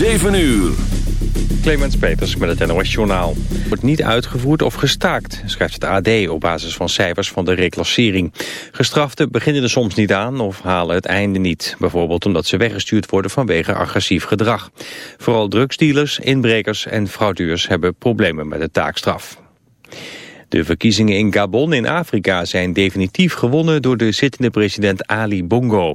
7 uur. Clemens Peters met het NOS Journaal. Wordt niet uitgevoerd of gestaakt, schrijft het AD op basis van cijfers van de reclassering. Gestraften beginnen er soms niet aan of halen het einde niet. Bijvoorbeeld omdat ze weggestuurd worden vanwege agressief gedrag. Vooral drugsdealers, inbrekers en fraudeurs hebben problemen met de taakstraf. De verkiezingen in Gabon in Afrika zijn definitief gewonnen door de zittende president Ali Bongo.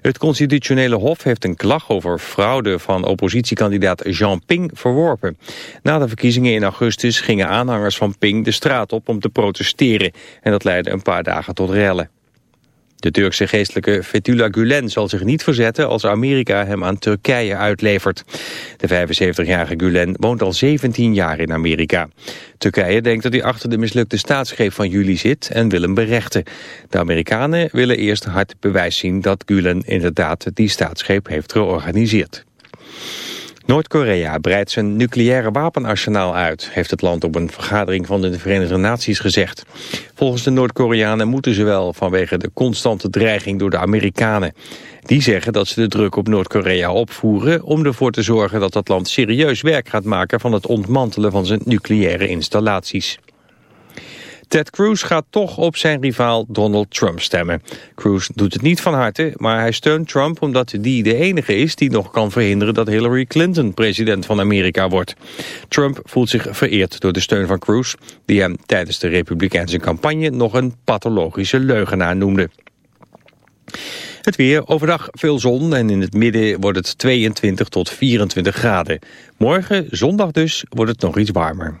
Het constitutionele hof heeft een klacht over fraude van oppositiekandidaat Jean Ping verworpen. Na de verkiezingen in augustus gingen aanhangers van Ping de straat op om te protesteren. En dat leidde een paar dagen tot rellen. De Turkse geestelijke Fethullah Gulen zal zich niet verzetten als Amerika hem aan Turkije uitlevert. De 75-jarige Gulen woont al 17 jaar in Amerika. Turkije denkt dat hij achter de mislukte staatsgreep van juli zit en wil hem berechten. De Amerikanen willen eerst hard bewijs zien dat Gulen inderdaad die staatsgreep heeft georganiseerd. Noord-Korea breidt zijn nucleaire wapenarsenaal uit, heeft het land op een vergadering van de Verenigde Naties gezegd. Volgens de Noord-Koreanen moeten ze wel vanwege de constante dreiging door de Amerikanen. Die zeggen dat ze de druk op Noord-Korea opvoeren om ervoor te zorgen dat dat land serieus werk gaat maken van het ontmantelen van zijn nucleaire installaties. Ted Cruz gaat toch op zijn rivaal Donald Trump stemmen. Cruz doet het niet van harte, maar hij steunt Trump omdat die de enige is die nog kan verhinderen dat Hillary Clinton president van Amerika wordt. Trump voelt zich vereerd door de steun van Cruz, die hem tijdens de Republikeinse campagne nog een pathologische leugenaar noemde. Het weer, overdag veel zon en in het midden wordt het 22 tot 24 graden. Morgen, zondag dus, wordt het nog iets warmer.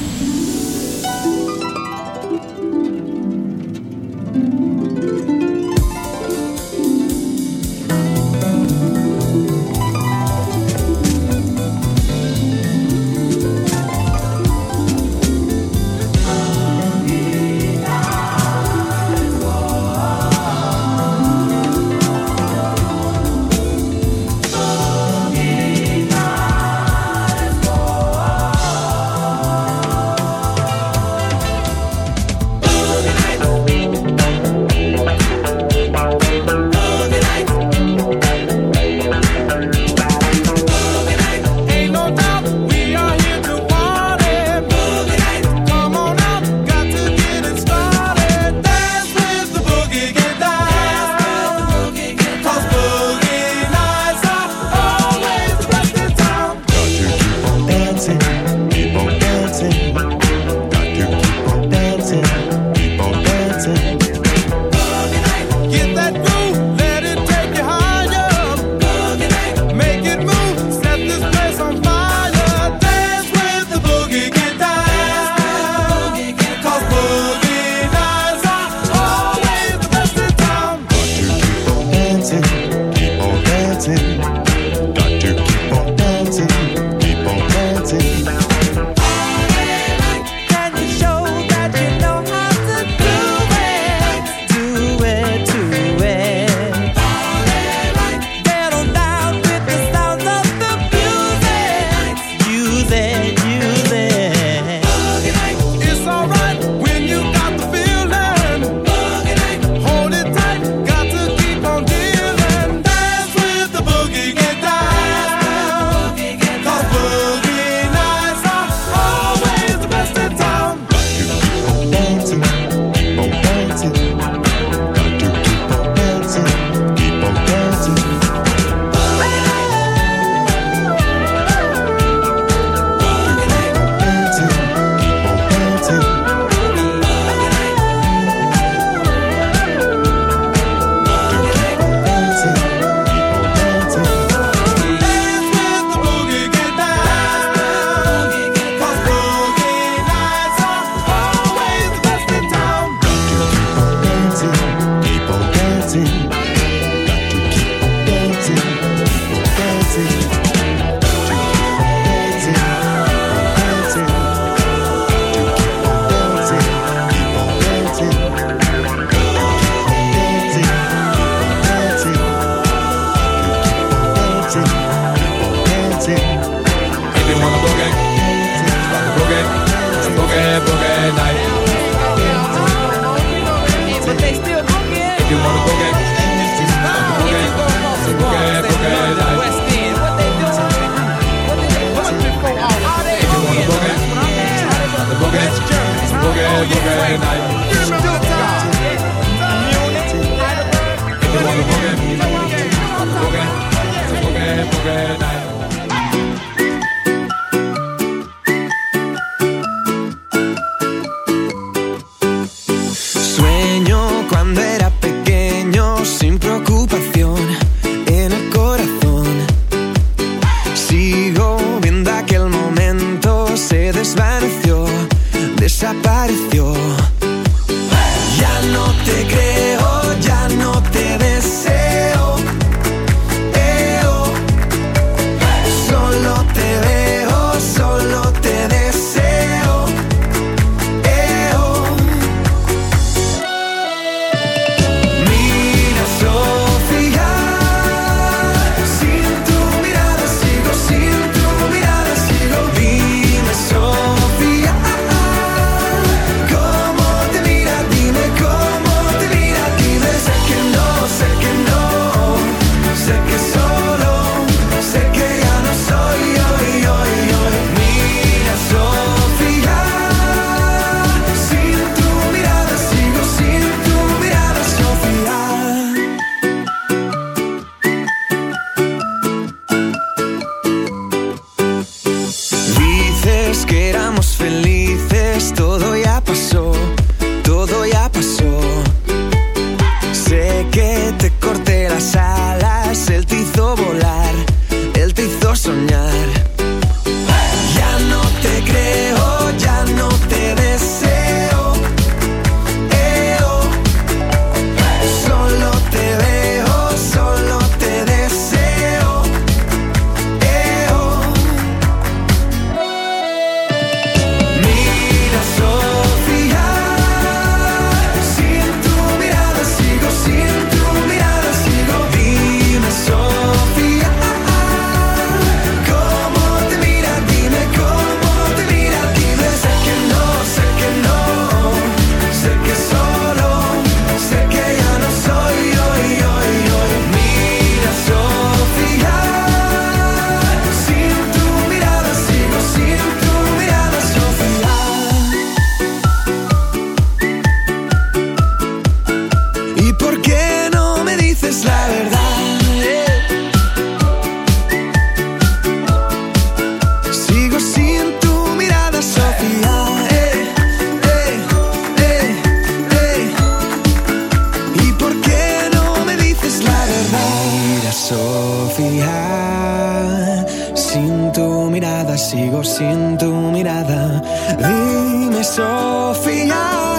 Sophia.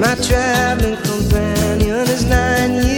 My traveling companion is nine years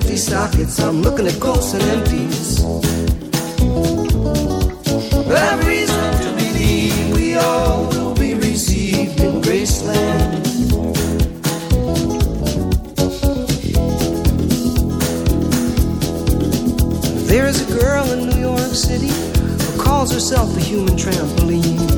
Empty sockets. I'm looking at ghosts and empties. I've reason to believe we all will be received in Graceland. There is a girl in New York City who calls herself the human trampoline.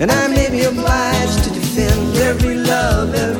And I may be obliged to defend every love, every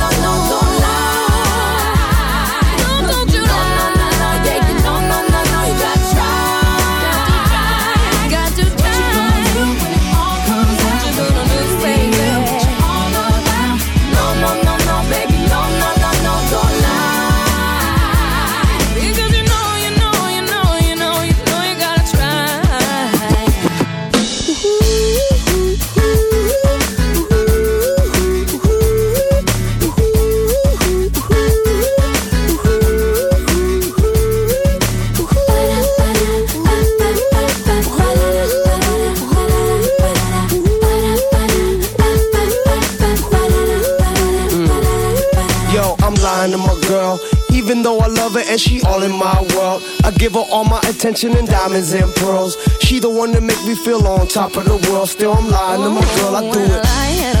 attention and diamonds and pearls. She the one that make me feel on top of the world. Still, I'm lying to my girl. I do it.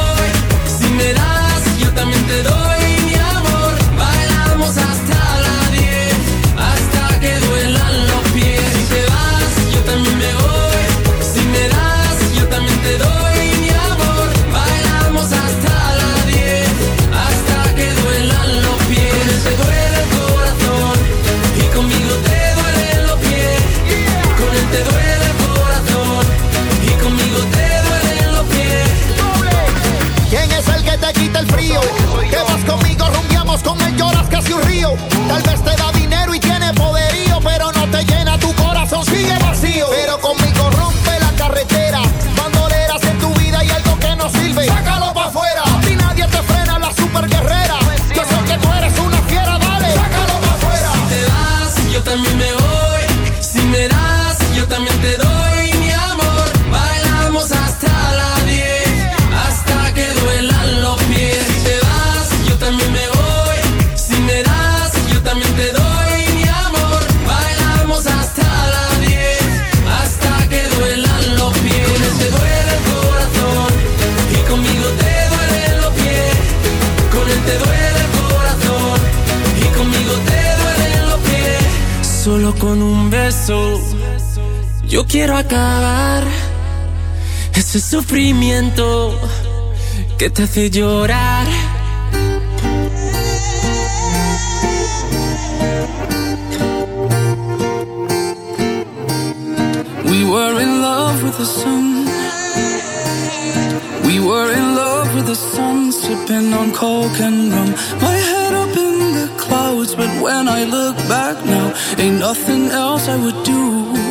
Yo también te doy el frío? Que vas conmigo, rumbiamos con él, lloras casi un río. Yo quiero acabar ese sufrimiento que te hace llorar. We were in love with the sun. We were in love with the sun, sipping on coke and rum. My head up in the clouds, but when I look back now, ain't nothing else I would do.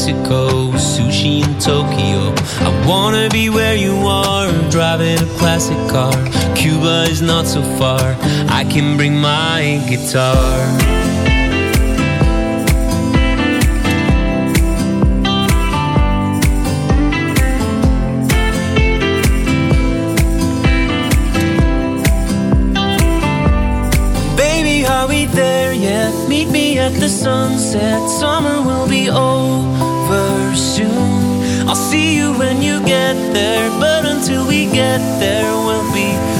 Mexico, sushi in Tokyo. I wanna be where you are, driving a classic car. Cuba is not so far, I can bring my guitar. Baby, are we there yet? Meet me at the sunset, summer will be over soon. I'll see you when you get there, but until we get there, we'll be.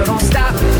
so don't stop.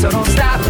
so don't stop.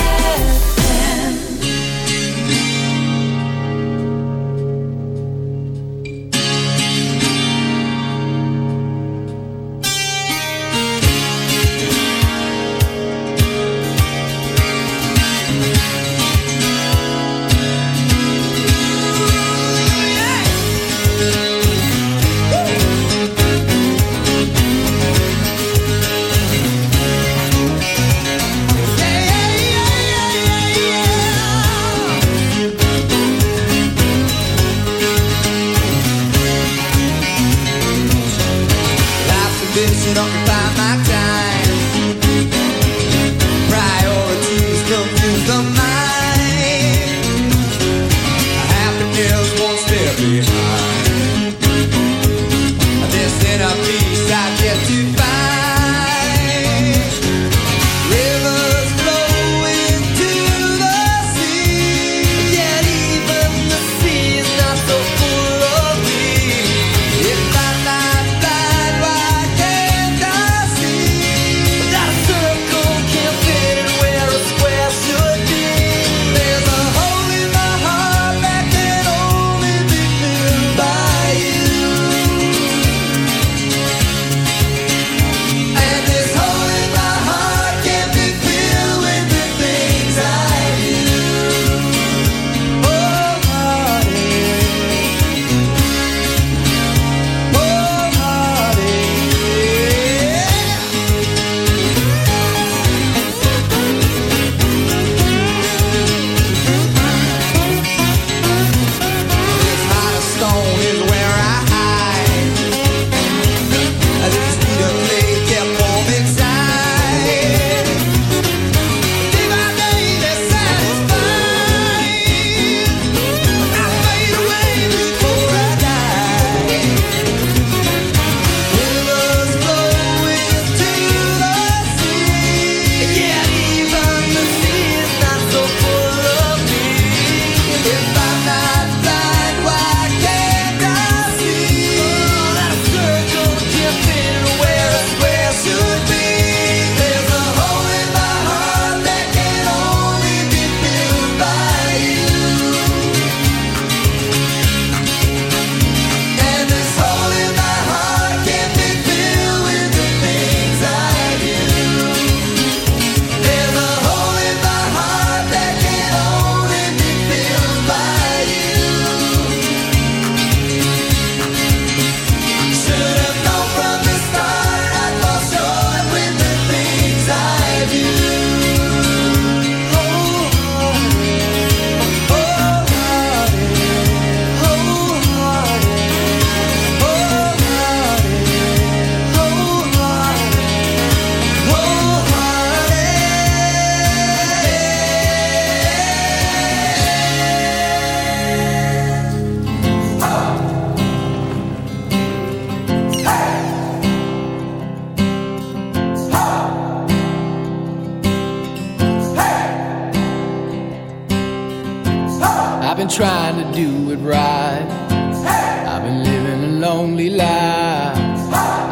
Lonely.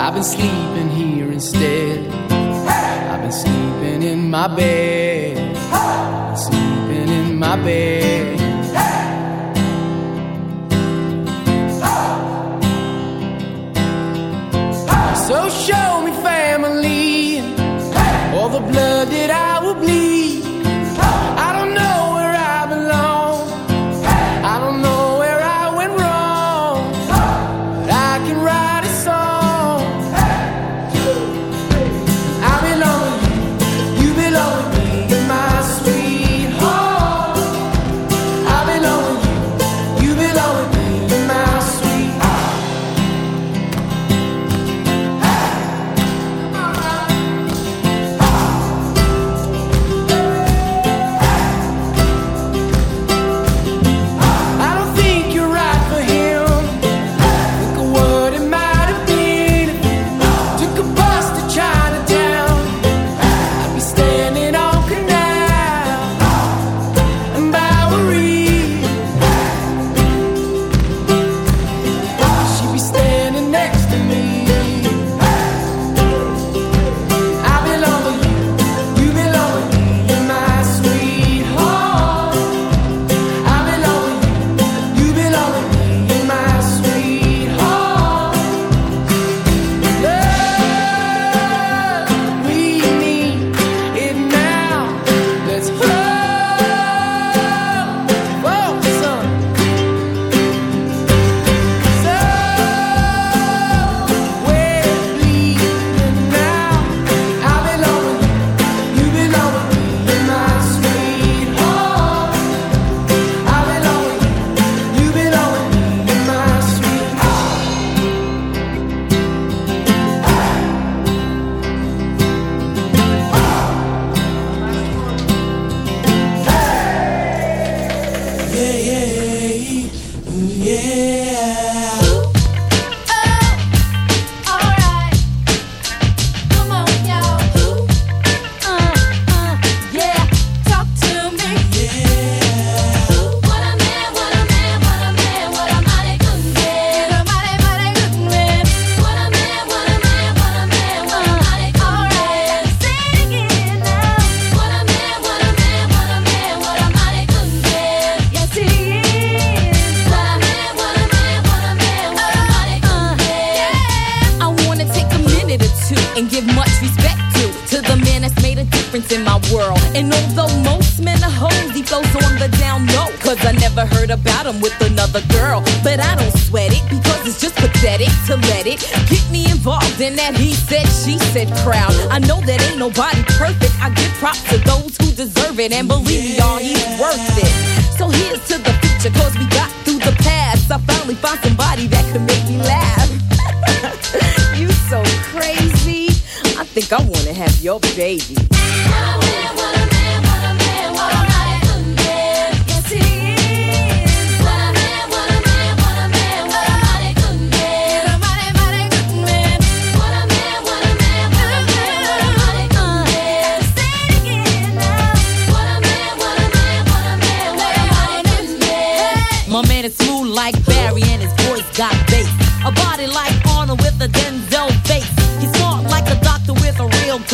I've been sleeping here instead. I've been sleeping in my bed. Sleeping in my bed. So show